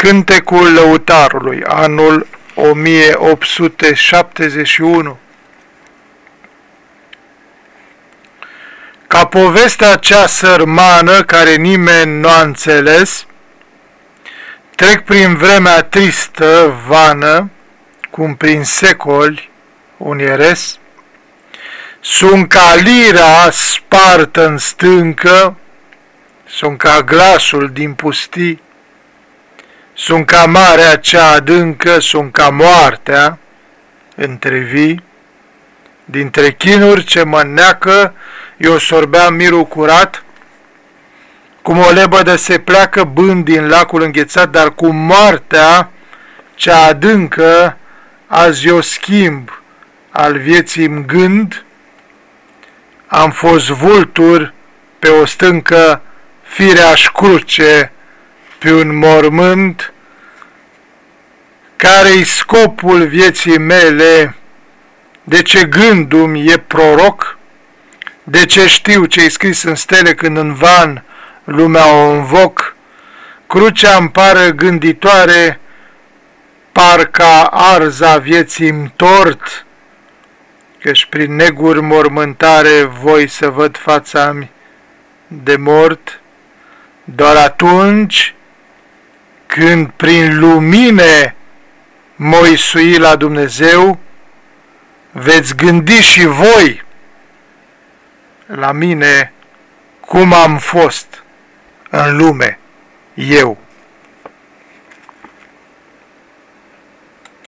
Cântecul Lăutarului, anul 1871 Ca povestea cea sărmană care nimeni nu a înțeles, trec prin vremea tristă, vană, cum prin secoli unieres, sunt ca lira spartă în stâncă, sunt ca glasul din pustii, sunt ca marea cea adâncă, sunt ca moartea între vii, dintre chinuri ce mă neacă, eu sorbeam mirul curat, cum o lebădă se pleacă bând din lacul înghețat, dar cu moartea cea adâncă, azi eu schimb al vieții în gând, am fost vultur pe o stâncă fireaș cruce, pe un mormânt, care-i scopul vieții mele, de ce gândul e proroc, de ce știu ce-i scris în stele când în van lumea o învoc, crucea îmi pară gânditoare, parca arza vieții-mi tort, căci prin neguri mormântare voi să văd fața-mi de mort, doar atunci când prin lumine moisui la Dumnezeu, veți gândi și voi la mine cum am fost în lume, eu.